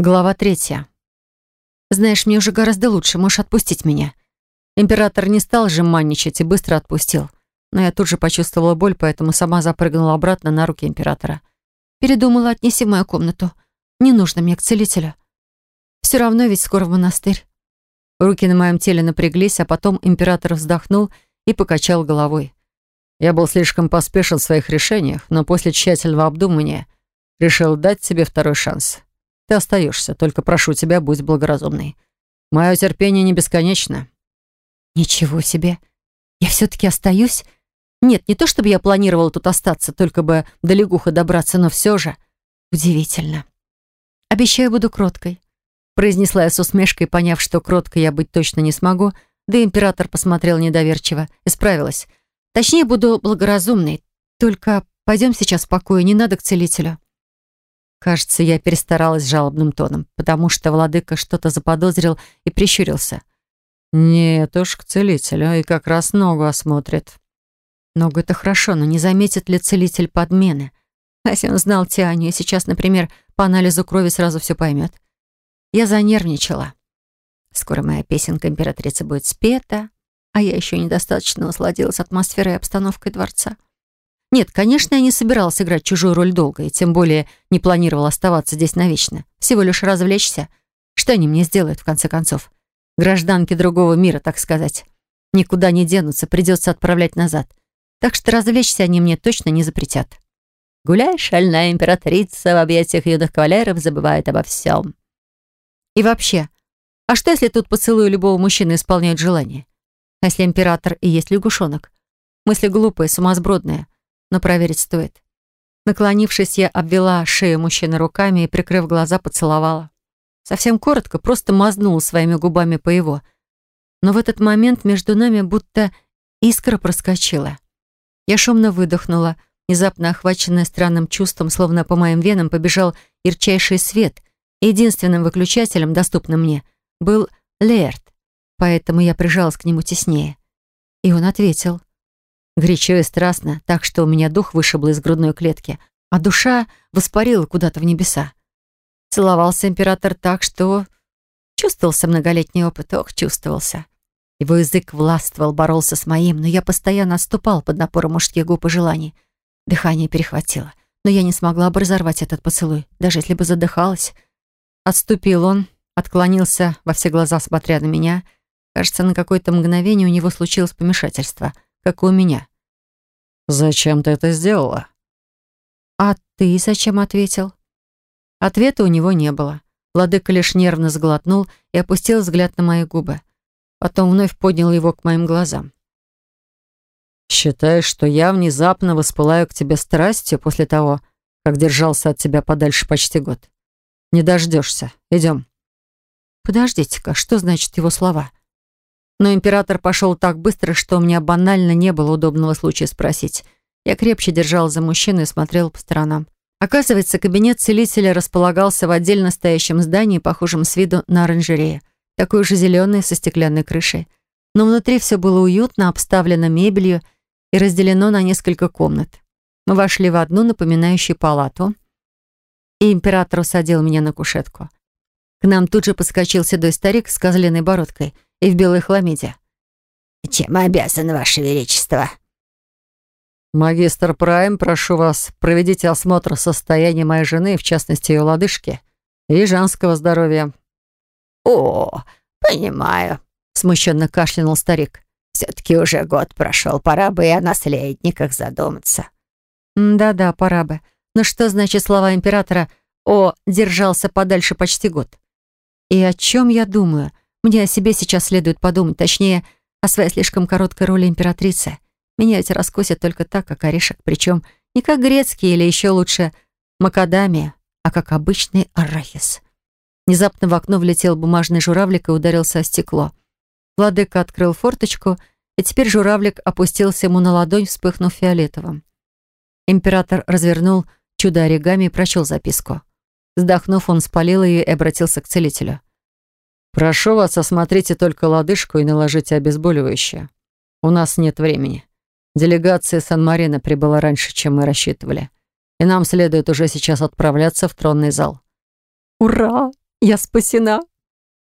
Глава третья. «Знаешь, мне уже гораздо лучше, можешь отпустить меня». Император не стал жеманничать и быстро отпустил. Но я тут же почувствовала боль, поэтому сама запрыгнула обратно на руки императора. Передумала, отнеси в мою комнату. Не нужно мне к целителю. Все равно ведь скоро в монастырь. Руки на моем теле напряглись, а потом император вздохнул и покачал головой. Я был слишком поспешен в своих решениях, но после тщательного обдумывания решил дать тебе второй шанс. Ты остаешься, только прошу тебя, будь благоразумной. Мое терпение не бесконечно». «Ничего себе! Я все-таки остаюсь? Нет, не то чтобы я планировала тут остаться, только бы до лягуха добраться, но все же удивительно. Обещаю, буду кроткой», произнесла я с усмешкой, поняв, что кроткой я быть точно не смогу, да император посмотрел недоверчиво и справилась. «Точнее, буду благоразумной, только пойдем сейчас в покое, не надо к целителю». Кажется, я перестаралась жалобным тоном, потому что владыка что-то заподозрил и прищурился. «Нет уж, к целителю, и как раз ногу осмотрит». Ногу — это хорошо, но не заметит ли целитель подмены? А если он знал Тианю и сейчас, например, по анализу крови сразу все поймет. Я занервничала. Скоро моя песенка императрицы будет спета, а я еще недостаточно насладилась атмосферой и обстановкой дворца. Нет, конечно, я не собиралась играть чужую роль долго, и тем более не планировала оставаться здесь навечно. Всего лишь развлечься. Что они мне сделают, в конце концов? Гражданки другого мира, так сказать. Никуда не денутся, придется отправлять назад. Так что развлечься они мне точно не запретят. Гуляй, шальная императрица в объятиях юных кавалеров забывает обо всем. И вообще, а что, если тут поцелуи любого мужчины исполняют желание? А если император и есть лягушонок? Мысли глупые, сумасбродные но проверить стоит. Наклонившись, я обвела шею мужчины руками и, прикрыв глаза, поцеловала. Совсем коротко, просто мазнула своими губами по его. Но в этот момент между нами будто искра проскочила. Я шумно выдохнула, внезапно охваченная странным чувством, словно по моим венам побежал ярчайший свет. Единственным выключателем, доступным мне, был Лерт, поэтому я прижалась к нему теснее. И он ответил. Горячо и страстно, так что у меня дух вышибло из грудной клетки, а душа воспарила куда-то в небеса. Целовался император так, что... Чувствовался многолетний опыт, ох, чувствовался. Его язык властвовал, боролся с моим, но я постоянно отступал под напором мужских губ и желаний. Дыхание перехватило, но я не смогла бы разорвать этот поцелуй, даже если бы задыхалась. Отступил он, отклонился во все глаза, смотря на меня. Кажется, на какое-то мгновение у него случилось помешательство — как и у меня. «Зачем ты это сделала?» «А ты зачем ответил?» Ответа у него не было. Владыка лишь нервно сглотнул и опустил взгляд на мои губы. Потом вновь поднял его к моим глазам. «Считаешь, что я внезапно воспылаю к тебе страстью после того, как держался от тебя подальше почти год? Не дождешься. Идем». «Подождите-ка, что значит его слова?» Но император пошел так быстро, что меня банально не было удобного случая спросить. Я крепче держал за мужчину и смотрел по сторонам. Оказывается, кабинет целителя располагался в отдельно стоящем здании, похожем с виду на оранжерею, такой же зеленый, со стеклянной крышей. Но внутри все было уютно, обставлено мебелью и разделено на несколько комнат. Мы вошли в одну, напоминающую палату, и император усадил меня на кушетку. К нам тут же подскочил седой старик с козленой бородкой — и в белой хламиде. «Чем обязан, Ваше Величество?» «Магистр Прайм, прошу вас, проведите осмотр состояния моей жены, в частности, ее лодыжки, и женского здоровья». «О, понимаю», — смущенно кашлянул старик. «Все-таки уже год прошел, пора бы и о наследниках задуматься». «Да-да, пора бы. Но что значит слова императора «О, держался подальше почти год»?» «И о чем я думаю?» Мне о себе сейчас следует подумать, точнее, о своей слишком короткой роли императрицы. Меня эти раскосят только так, как орешек, причем не как грецкий или еще лучше макадамия, а как обычный арахис. Внезапно в окно влетел бумажный журавлик и ударился о стекло. Владыка открыл форточку, и теперь журавлик опустился ему на ладонь, вспыхнув фиолетовым. Император развернул чудо оригами и прочел записку. Вздохнув, он спалил ее и обратился к целителю. «Прошу вас, осмотрите только лодыжку и наложите обезболивающее. У нас нет времени. Делегация Сан-Марина прибыла раньше, чем мы рассчитывали. И нам следует уже сейчас отправляться в тронный зал». «Ура!» Я спасена.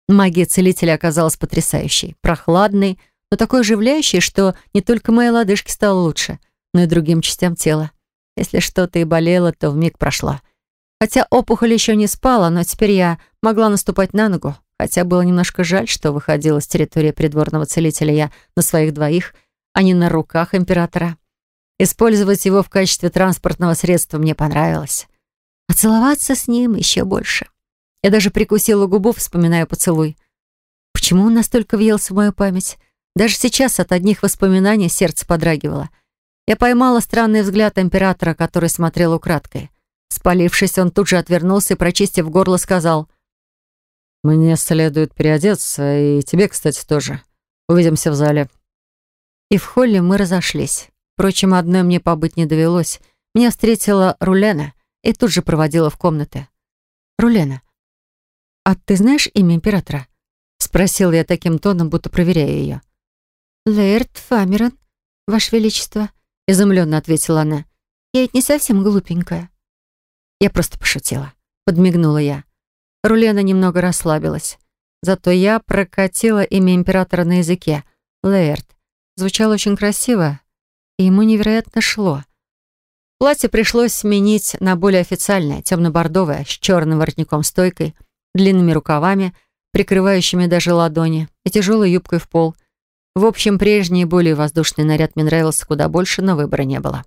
Магия целителя оказалась потрясающей, прохладной, но такой оживляющей, что не только моей лодыжке стало лучше, но и другим частям тела. Если что-то и болело, то вмиг прошло. Хотя опухоль еще не спала, но теперь я могла наступать на ногу, хотя было немножко жаль, что выходила с территории придворного целителя я на своих двоих, а не на руках императора. Использовать его в качестве транспортного средства мне понравилось. А целоваться с ним еще больше. Я даже прикусила губу, вспоминая поцелуй. Почему он настолько въелся в мою память? Даже сейчас от одних воспоминаний сердце подрагивало. Я поймала странный взгляд императора, который смотрел украдкой. Спалившись, он тут же отвернулся и, прочистив горло, сказал «Мне следует переодеться, и тебе, кстати, тоже. Увидимся в зале». И в холле мы разошлись. Впрочем, одной мне побыть не довелось. Меня встретила Рулена и тут же проводила в комнаты. «Рулена, а ты знаешь имя императора?» Спросил я таким тоном, будто проверяя ее. «Лэрд Фамерон, Ваше Величество», — изумленно ответила она. «Я ведь не совсем глупенькая». Я просто пошутила. Подмигнула я. Рулена немного расслабилась. Зато я прокатила имя императора на языке. Лэрд. Звучало очень красиво, и ему невероятно шло. Платье пришлось сменить на более официальное, темно-бордовое, с черным воротником-стойкой, длинными рукавами, прикрывающими даже ладони, и тяжелой юбкой в пол. В общем, прежний, более воздушный наряд мне нравился куда больше, но выбора не было.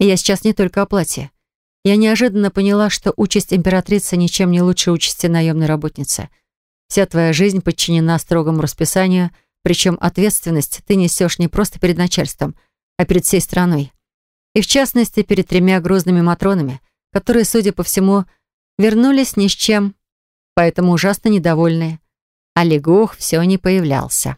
И я сейчас не только о платье. Я неожиданно поняла, что участь императрицы ничем не лучше участи наемной работницы. Вся твоя жизнь подчинена строгому расписанию, причем ответственность ты несешь не просто перед начальством, а перед всей страной. И в частности, перед тремя грозными матронами, которые, судя по всему, вернулись ни с чем, поэтому ужасно недовольные. А Легух все не появлялся.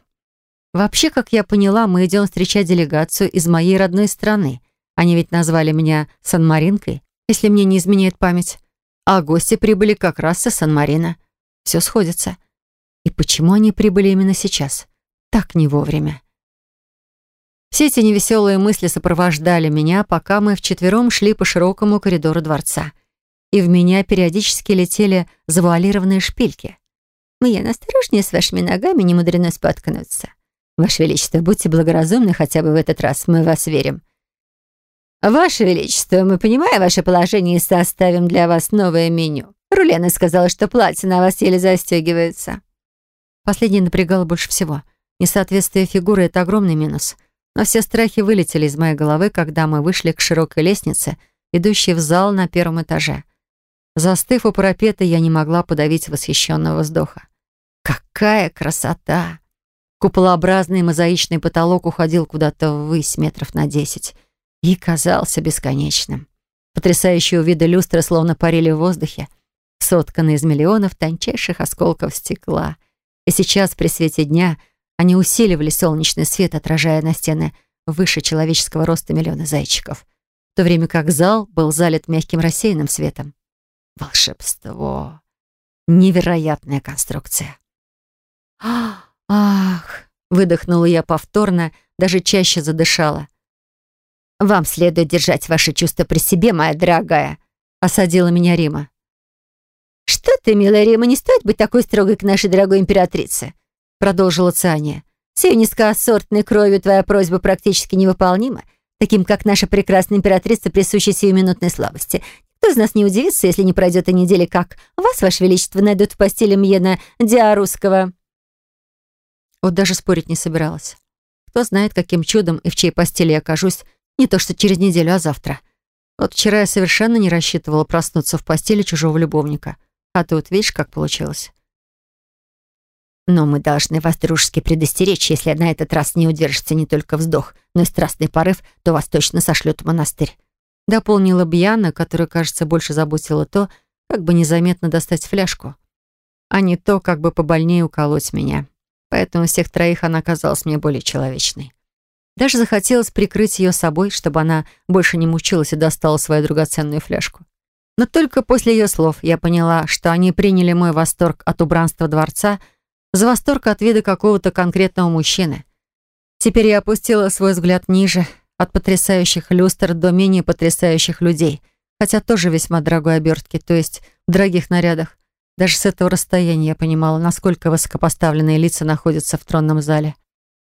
Вообще, как я поняла, мы идем встречать делегацию из моей родной страны. Они ведь назвали меня Сан-Маринкой, если мне не изменяет память. А гости прибыли как раз со Сан-Марина. Все сходится. И почему они прибыли именно сейчас? Так не вовремя. Все эти невеселые мысли сопровождали меня, пока мы вчетвером шли по широкому коридору дворца. И в меня периодически летели завуалированные шпильки. «Мы осторожнее с вашими ногами, не мудрено споткнуться. Ваше Величество, будьте благоразумны хотя бы в этот раз, мы вас верим». «Ваше Величество, мы понимаем ваше положение составим для вас новое меню. Рулена сказала, что платье на вас еле застегивается». Последнее напрягало больше всего. Несоответствие фигуры — это огромный минус — но все страхи вылетели из моей головы, когда мы вышли к широкой лестнице, идущей в зал на первом этаже. Застыв у парапета, я не могла подавить восхищенного вздоха. Какая красота! Куполообразный мозаичный потолок уходил куда-то ввысь метров на десять и казался бесконечным. Потрясающие виды люстры словно парили в воздухе, сотканные из миллионов тончайших осколков стекла. И сейчас, при свете дня, они усиливали солнечный свет, отражая на стены выше человеческого роста миллиона зайчиков, в то время как зал был залит мягким рассеянным светом. Волшебство! Невероятная конструкция. «Ах!» — выдохнула я повторно, даже чаще задышала. «Вам следует держать ваши чувства при себе, моя дорогая», — осадила меня Рима. «Что ты, милая Рима, не стоит быть такой строгой к нашей дорогой императрице продолжила Циания. «С ее низкосортной кровью твоя просьба практически невыполнима, таким как наша прекрасная императрица, присущая сиюминутной слабости. Кто из нас не удивится, если не пройдет и недели, как вас, Ваше Величество, найдут в постели Мьена Диарусского?» Вот даже спорить не собиралась. Кто знает, каким чудом и в чьей постели я окажусь, не то что через неделю, а завтра. Вот вчера я совершенно не рассчитывала проснуться в постели чужого любовника. А тут видишь, как получилось. Но мы должны вас дружески предостеречь, если на этот раз не удержится не только вздох, но и страстный порыв, то вас точно сошлют в монастырь. Дополнила Бьяна, которая, кажется, больше заботила то, как бы незаметно достать фляжку, а не то, как бы побольнее уколоть меня. Поэтому всех троих она казалась мне более человечной. Даже захотелось прикрыть ее собой, чтобы она больше не мучилась и достала свою драгоценную фляжку. Но только после ее слов я поняла, что они приняли мой восторг от убранства дворца — за восторг от вида какого-то конкретного мужчины. Теперь я опустила свой взгляд ниже, от потрясающих люстр до менее потрясающих людей, хотя тоже весьма дорогой обертки, то есть в дорогих нарядах. Даже с этого расстояния я понимала, насколько высокопоставленные лица находятся в тронном зале.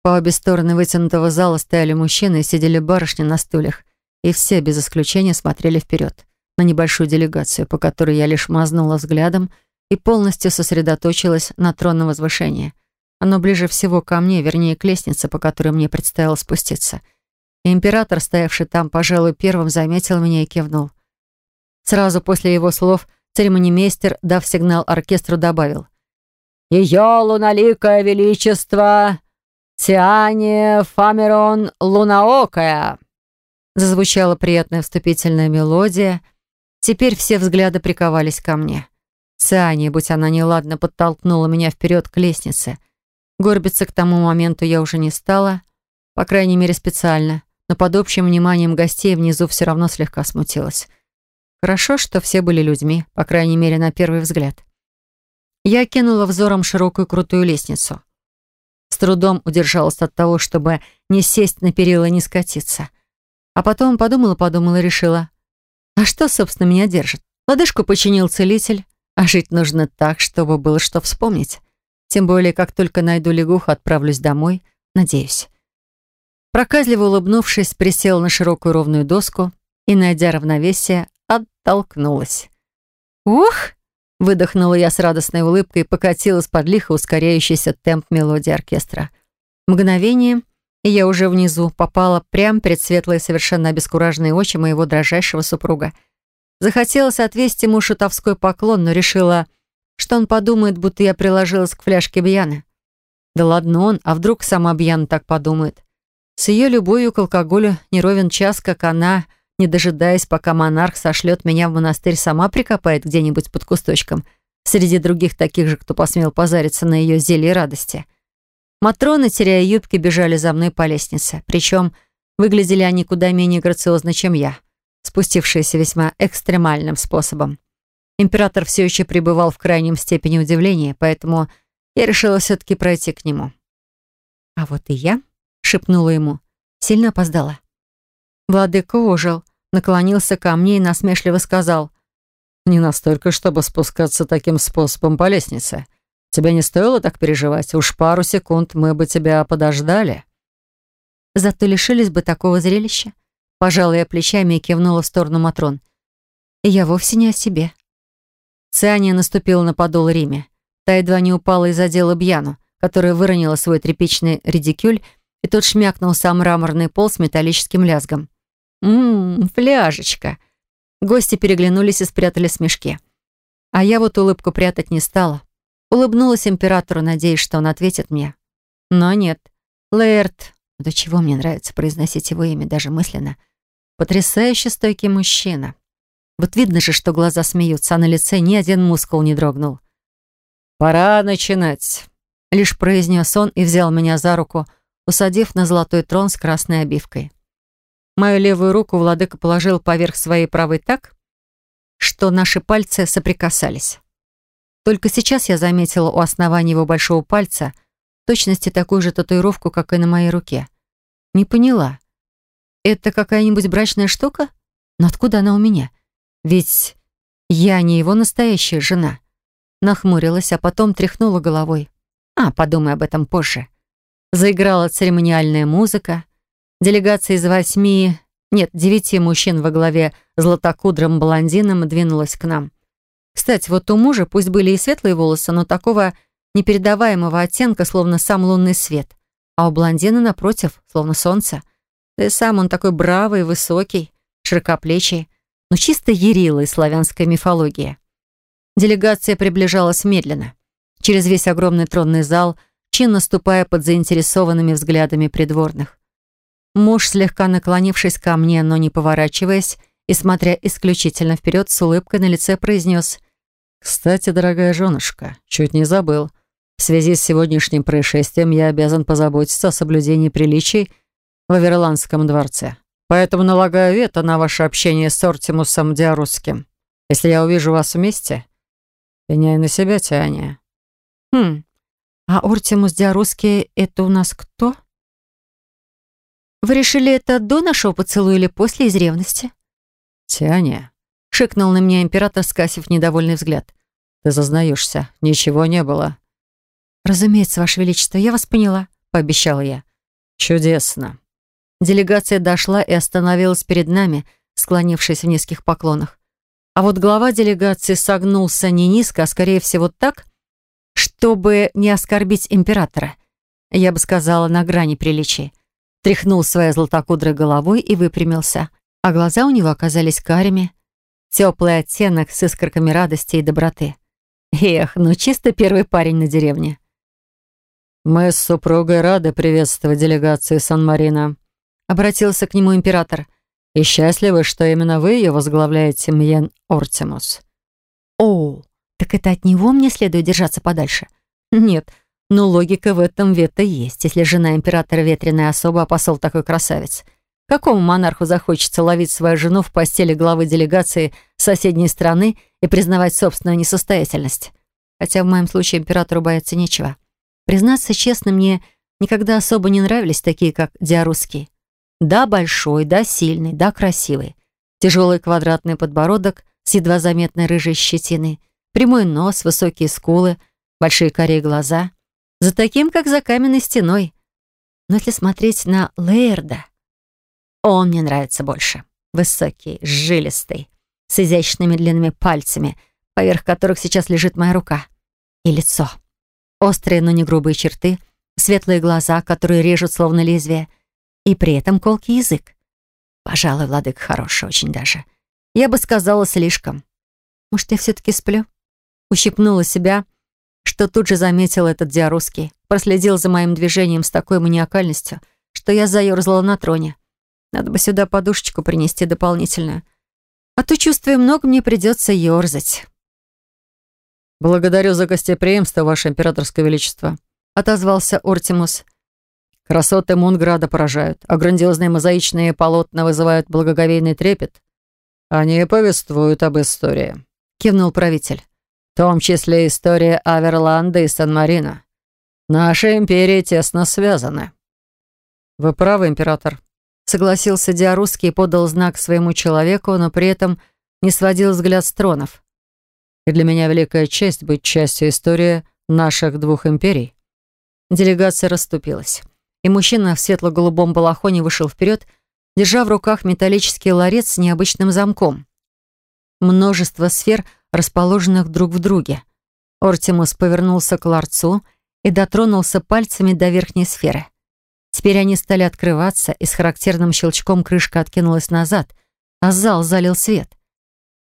По обе стороны вытянутого зала стояли мужчины и сидели барышни на стульях, и все, без исключения, смотрели вперед, на небольшую делегацию, по которой я лишь мазнула взглядом и полностью сосредоточилась на тронном возвышении. Оно ближе всего ко мне, вернее, к лестнице, по которой мне предстояло спуститься. И император, стоявший там, пожалуй, первым заметил меня и кивнул. Сразу после его слов церемонимейстер, дав сигнал оркестру, добавил. «Ее луналикое величество Тиане Фамерон Лунаокая!» Зазвучала приятная вступительная мелодия. Теперь все взгляды приковались ко мне. Циане, будь она неладно, подтолкнула меня вперед к лестнице. Горбиться к тому моменту я уже не стала, по крайней мере специально, но под общим вниманием гостей внизу все равно слегка смутилась. Хорошо, что все были людьми, по крайней мере, на первый взгляд. Я кинула взором широкую крутую лестницу. Трудом удержалась от того, чтобы не сесть на перила и не скатиться. А потом подумала-подумала и решила, а что, собственно, меня держит? Лодыжку починил целитель, а жить нужно так, чтобы было что вспомнить. Тем более, как только найду лягуху, отправлюсь домой, надеюсь. Проказливо улыбнувшись, присела на широкую ровную доску и, найдя равновесие, оттолкнулась. «Ух!» — выдохнула я с радостной улыбкой и покатилась под лихо ускоряющийся темп мелодии оркестра. Мгновение, и я уже внизу попала прямо перед светлые, совершенно обескураженные очи моего дрожайшего супруга. Захотелось отвести ему шутовской поклон, но решила, что он подумает, будто я приложилась к фляжке Бьяны. Да ладно он, а вдруг сама Бьяна так подумает? С ее любовью к алкоголю не ровен час, как она не дожидаясь, пока монарх сошлет меня в монастырь, сама прикопает где-нибудь под кусточком, среди других таких же, кто посмел позариться на ее зелье радости. Матроны, теряя юбки, бежали за мной по лестнице. Причем выглядели они куда менее грациозно, чем я, спустившиеся весьма экстремальным способом. Император все еще пребывал в крайнем степени удивления, поэтому я решила все-таки пройти к нему. «А вот и я», — шепнула ему, — сильно опоздала. Владыка ожил, наклонился ко мне и насмешливо сказал, «Не настолько, чтобы спускаться таким способом по лестнице. Тебе не стоило так переживать. Уж пару секунд мы бы тебя подождали». Зато лишились бы такого зрелища. Пожалуй, я плечами и кивнула в сторону Матрон. И я вовсе не о себе. Циания наступила на подол Риме. Та едва не упала и задела Бьяну, которая выронила свой тряпичный редикюль, и тот шмякнул сам мраморный пол с металлическим лязгом. «Ммм, фляжечка». Гости переглянулись и спрятали смешки. А я вот улыбку прятать не стала. Улыбнулась императору, надеясь, что он ответит мне. Но нет. Лэрд, до чего мне нравится произносить его имя даже мысленно. Потрясающе стойкий мужчина. Вот видно же, что глаза смеются, а на лице ни один мускул не дрогнул. «Пора начинать», — лишь произнес он и взял меня за руку, усадив на золотой трон с красной обивкой. Мою левую руку владыка положил поверх своей правой так, что наши пальцы соприкасались. Только сейчас я заметила у основания его большого пальца точности такую же татуировку, как и на моей руке. Не поняла. Это какая-нибудь брачная штука? Но откуда она у меня? Ведь я не его настоящая жена. Нахмурилась, а потом тряхнула головой. А, подумай об этом позже. Заиграла церемониальная музыка. Делегация из восьми, нет, девяти мужчин во главе златокудрым блондином двинулась к нам. Кстати, вот у мужа пусть были и светлые волосы, но такого непередаваемого оттенка, словно сам лунный свет. А у блондина, напротив, словно солнце. Да и сам он такой бравый, высокий, широкоплечий, но чисто ярила из славянской мифологии. Делегация приближалась медленно. Через весь огромный тронный зал, чинно ступая под заинтересованными взглядами придворных. Муж, слегка наклонившись ко мне, но не поворачиваясь и смотря исключительно вперед, с улыбкой на лице произнес «Кстати, дорогая женушка, чуть не забыл. В связи с сегодняшним происшествием я обязан позаботиться о соблюдении приличий в Аверландском дворце. Поэтому налагаю вето на ваше общение с Ортимусом Диарусским. Если я увижу вас вместе, пеняй на себя, Тиане». «Хм, а Ортимус Диарусский — это у нас кто?» Вы решили это до нашего поцелуя или после из ревности?» «Тяня», — шикнул на меня император, скасив недовольный взгляд. Ты зазнаешься. Ничего не было». «Разумеется, Ваше Величество, я вас поняла», — пообещала я. «Чудесно». Делегация дошла и остановилась перед нами, склонившись в низких поклонах. А вот глава делегации согнулся не низко, а скорее всего так, чтобы не оскорбить императора. Я бы сказала, на грани приличия. Тряхнул своей золотокудрой головой и выпрямился, а глаза у него оказались карими. Теплый оттенок с искорками радости и доброты. Эх, ну чисто первый парень на деревне. «Мы с супругой рады приветствовать делегацию Сан-Марина», — обратился к нему император. «И счастливы, что именно вы ее возглавляете, Мьен Ортимус». «О, так это от него мне следует держаться подальше?» «Нет, но логика в этом вето есть, если жена императора ветреная особа, а посол такой красавец. Какому монарху захочется ловить свою жену в постели главы делегации соседней страны и признавать собственную несостоятельность? Хотя в моем случае императору бояться нечего». Признаться честно, мне никогда особо не нравились такие, как Диарусский. Да, большой, да, сильный, да, красивый. Тяжелый квадратный подбородок с едва заметной рыжей щетиной, прямой нос, высокие скулы, большие корей глаза. За таким, как за каменной стеной. Но если смотреть на Лейерда, он мне нравится больше. Высокий, жилистый, с изящными длинными пальцами, поверх которых сейчас лежит моя рука. И лицо. Острые, но не грубые черты, светлые глаза, которые режут словно лезвие, и при этом колкий язык. Пожалуй, владык хороший очень даже. Я бы сказала, слишком. Может, я все-таки сплю? Ущипнула себя, что тут же заметил этот диарусский. Проследил за моим движением с такой маниакальностью, что я заерзала на троне. Надо бы сюда подушечку принести дополнительную. А то, чувствую, много мне придется ерзать. «Благодарю за гостеприимство, Ваше Императорское Величество», — отозвался Ортимус. «Красоты Мунграда поражают, а грандиозные мозаичные полотна вызывают благоговейный трепет. Они повествуют об истории», — кивнул правитель. «В том числе история Аверланда и Сан-Марино. Наши империи тесно связаны». «Вы правы, император», — согласился Диарусский и подал знак своему человеку, но при этом не сводил взгляд с тронов и для меня великая честь быть частью истории наших двух империй». Делегация расступилась, и мужчина в светло-голубом балахоне вышел вперед, держа в руках металлический ларец с необычным замком. Множество сфер, расположенных друг в друге. Ортимус повернулся к ларцу и дотронулся пальцами до верхней сферы. Теперь они стали открываться, и с характерным щелчком крышка откинулась назад, а зал залил свет.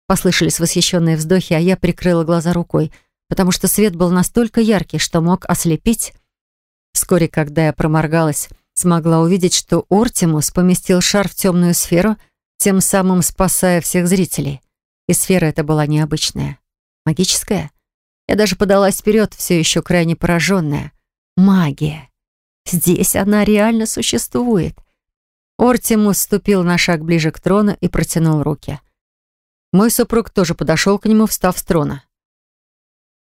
Послышались восхищенные вздохи, а я прикрыла глаза рукой, потому что свет был настолько яркий, что мог ослепить. Вскоре, когда я проморгалась, смогла увидеть, что Ортимус поместил шар в темную сферу, тем самым спасая всех зрителей. И сфера эта была необычная. Магическая. Я даже подалась вперед, все еще крайне пораженная. Магия. Здесь она реально существует. Ортимус ступил на шаг ближе к трону и протянул руки. Мой супруг тоже подошел к нему, встав с трона.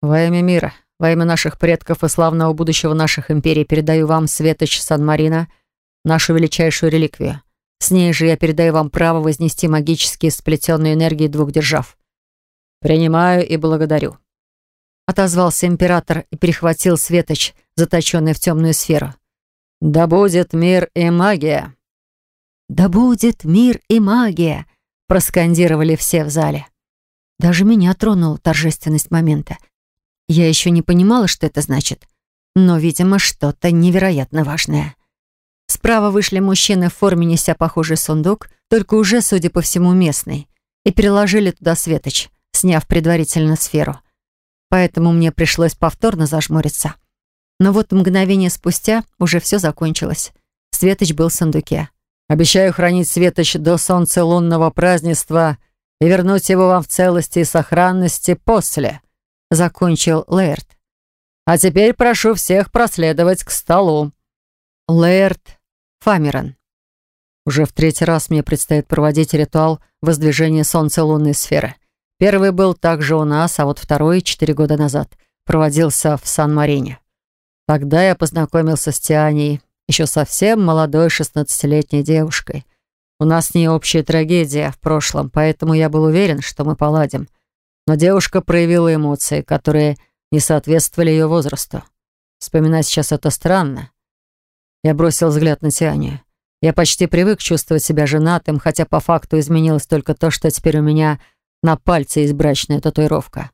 «Во имя мира, во имя наших предков и славного будущего наших империй передаю вам, Светоч Сан-Марина, нашу величайшую реликвию. С ней же я передаю вам право вознести магически сплетенную энергии двух держав. Принимаю и благодарю». Отозвался император и перехватил Светоч, заточенный в темную сферу. «Да будет мир и магия!» «Да будет мир и магия!» проскандировали все в зале. Даже меня тронула торжественность момента. Я еще не понимала, что это значит, но, видимо, что-то невероятно важное. Справа вышли мужчины в форме, неся похожий сундук, только уже, судя по всему, местный, и переложили туда светоч, сняв предварительно сферу. Поэтому мне пришлось повторно зажмуриться. Но вот мгновение спустя уже все закончилось. Светоч был в сундуке. Обещаю хранить светоч до солнца лунного празднества и вернуть его вам в целости и сохранности после», — закончил Лэрд. «А теперь прошу всех проследовать к столу». Лэрд Фамерон. Уже в третий раз мне предстоит проводить ритуал воздвижения солнца лунной сферы. Первый был также у нас, а вот второй, четыре года назад, проводился в Сан-Марине. Тогда я познакомился с Тианей, еще совсем молодой шестнадцатилетней девушкой. У нас с ней общая трагедия в прошлом, поэтому я был уверен, что мы поладим. Но девушка проявила эмоции, которые не соответствовали ее возрасту. Вспоминать сейчас это странно. Я бросил взгляд на Тианию. Я почти привык чувствовать себя женатым, хотя по факту изменилось только то, что теперь у меня на пальце есть брачная татуировка.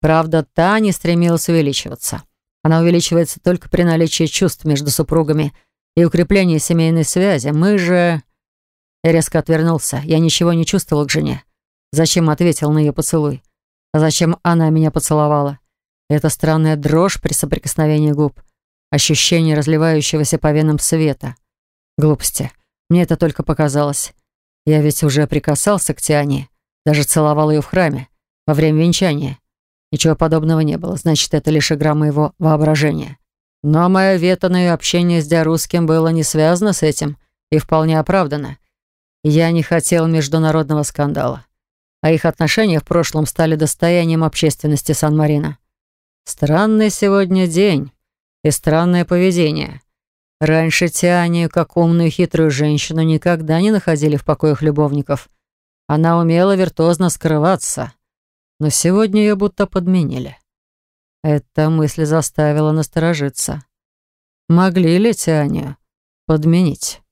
Правда, та стремилась увеличиваться. Она увеличивается только при наличии чувств между супругами и укреплении семейной связи. Мы же... Я резко отвернулся. Я ничего не чувствовал к жене. Зачем ответил на ее поцелуй? А зачем она меня поцеловала? Это странная дрожь при соприкосновении губ. Ощущение разливающегося по венам света. Глупости. Мне это только показалось. Я ведь уже прикасался к Тиане. Даже целовал ее в храме. Во время венчания. Ничего подобного не было. Значит, это лишь игра моего воображения. Но мое ее общение с Диарусским было не связано с этим и вполне оправдано. Я не хотел международного скандала. А их отношения в прошлом стали достоянием общественности Сан-Марино. Странный сегодня день и странное поведение. Раньше Тианию, как умную хитрую женщину, никогда не находили в покоях любовников. Она умела виртуозно скрываться. Но сегодня ее будто подменили. Эта мысль заставила насторожиться. Могли ли Тианию подменить?